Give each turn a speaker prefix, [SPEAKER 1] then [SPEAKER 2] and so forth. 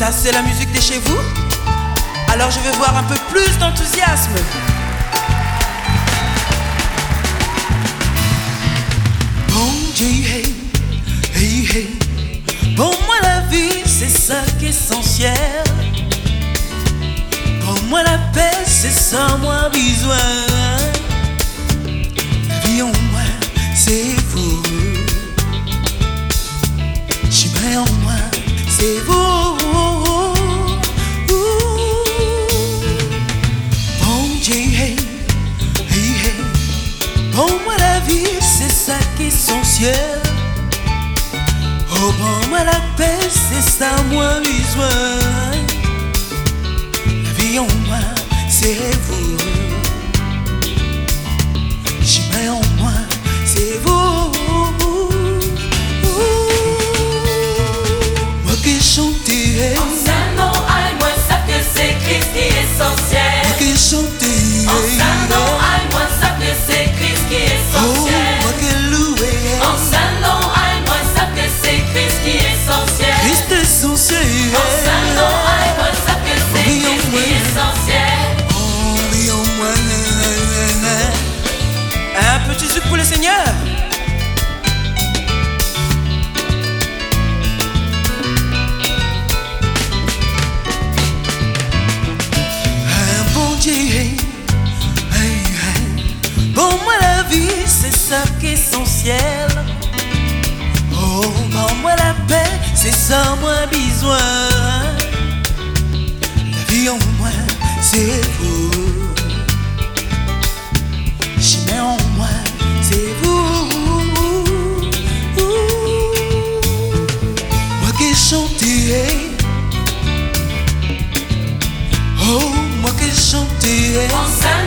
[SPEAKER 1] Ça, c'est la musique de chez vous Alors je veux voir un peu plus d'enthousiasme. Bon Dieu, hey, hey, hey. Pour moi, la vie, c'est ça qui est essentiel. Pour moi, la paix, c'est sans moi besoin. Essentiel. Oh, pour moi, la paix, c'est ça, moi, besoin. La vie en moi, c'est vous. Petit zouk pour le Seigneur. Un bon Dieu. Pour moi la vie c'est ça qui est essentiel. Oh, pour moi la paix c'est ça moi besoin. La vie en moi c'est vous. Oh, moi